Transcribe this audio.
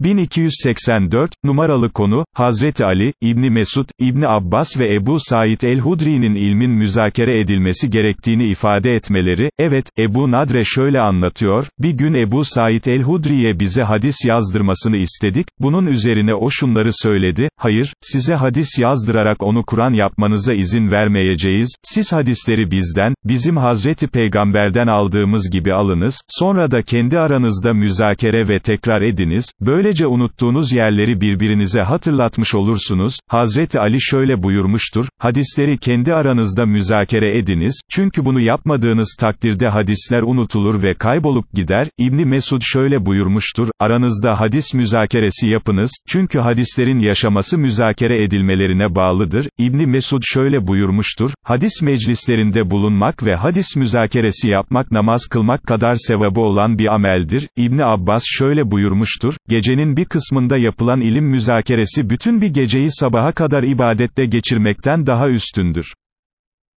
1284, numaralı konu, Hazreti Ali, İbni Mesud, İbni Abbas ve Ebu Said el-Hudri'nin ilmin müzakere edilmesi gerektiğini ifade etmeleri, evet, Ebu Nadre şöyle anlatıyor, bir gün Ebu Said el-Hudri'ye bize hadis yazdırmasını istedik, bunun üzerine o şunları söyledi, hayır, size hadis yazdırarak onu Kur'an yapmanıza izin vermeyeceğiz, siz hadisleri bizden, bizim Hazreti Peygamberden aldığımız gibi alınız, sonra da kendi aranızda müzakere ve tekrar ediniz, böylece unuttuğunuz yerleri birbirinize hatırlatmış olursunuz, Hazreti Ali şöyle buyurmuştur, hadisleri kendi aranızda müzakere ediniz, çünkü bunu yapmadığınız takdirde hadisler unutulur ve kaybolup gider, İbni Mesud şöyle buyurmuştur, aranızda hadis müzakeresi yapınız, çünkü hadislerin yaşaması müzakere edilmelerine bağlıdır, İbni Mesud şöyle buyurmuştur, hadis meclislerinde bulunmak ve hadis müzakeresi yapmak namaz kılmak kadar sevabı olan bir ameldir, İbni Abbas şöyle buyurmuştur, gecenin bir kısmında yapılan ilim müzakeresi bütün bir geceyi sabaha kadar ibadette geçirmekten daha üstündür.